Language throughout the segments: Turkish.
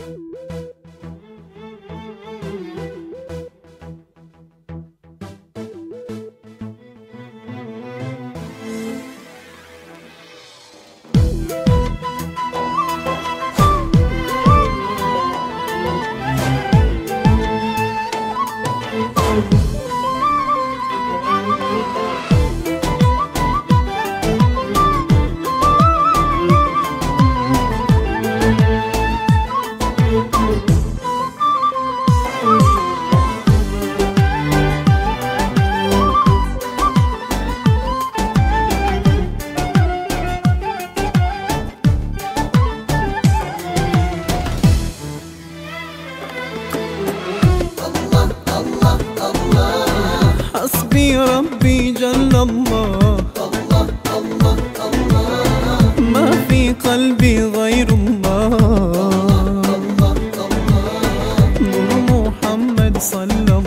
Música Rabbi Rabbi Cellallah Allah Allah Allah Ma fi kalbi gayrullah Allah Allah Nur Muhammed sallallahu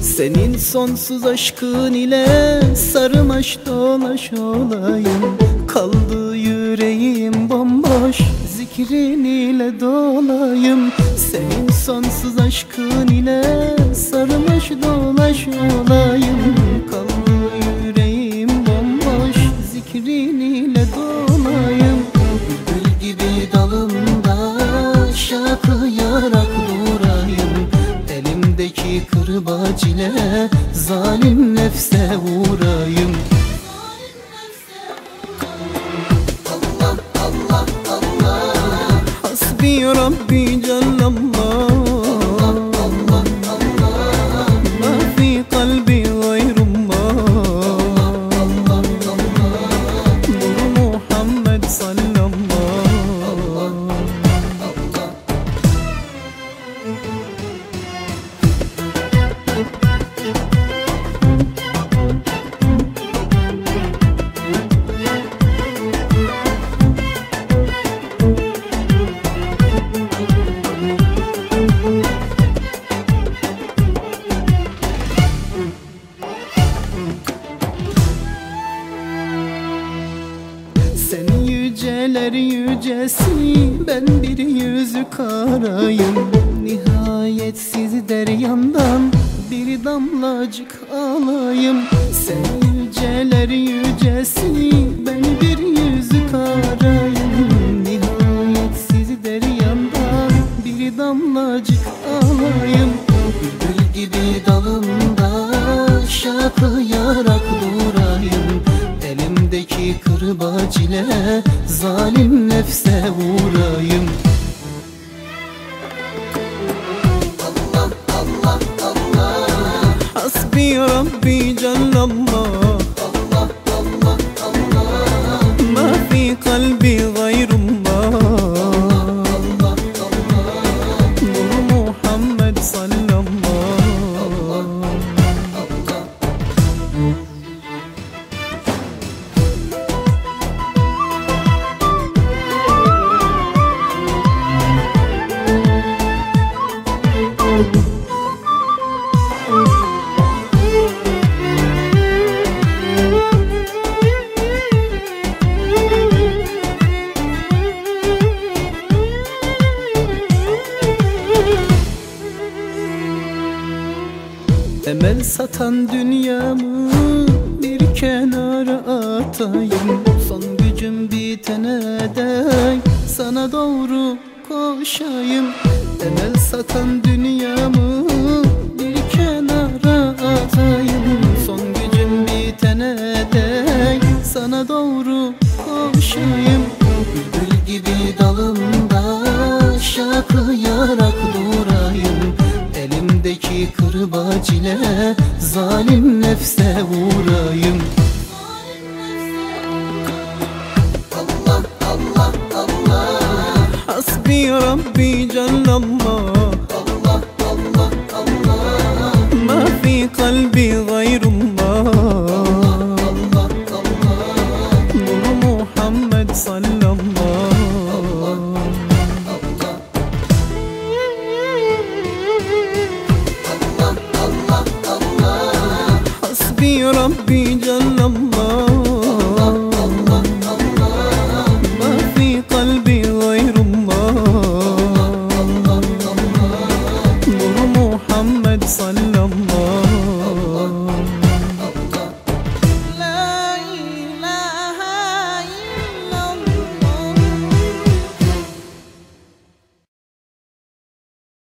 Senin sonsuz aşkın ile sarmaş dolaş olayım. Kaldı yüreğim bomboş zikrin ile dolayım. Senin sonsuz aşkın ile sarmaş dolaş olayım. Kaldı yüreğim bomboş zikrin ile dolayım. Gül gibi dalımda şakıyarak durayım. Elimdeki kırbaç ile zalim nefse vurayım Hasbi yüceler yücesi Ben bir yüzü karayım. Nihayetsiz deryandan Bir damlacık alayım. Sen yüceler yücesi Ben bir yüzü karayım. Nihayetsiz deryandan Bir damlacık alayım kırbacile Zalim nefse uğrayım Allah Allah Allah Hasbi Rabbi Cellallah Allah. Allah Allah Ma fi kalbi Emel satan dünyamı bir kenara atayım. Son gücüm bitene dek sana doğru koşayım. Emel satan dünyamı bir kenara atayım. Son gücüm bitene dek sana doğru koşayım. Gül gibi dalımda şakıyarak Elimdeki kırbaç ile zalim nefse vurayım Allah Allah Allah. Hasbi Rabbi Cellallah في ربي جل الله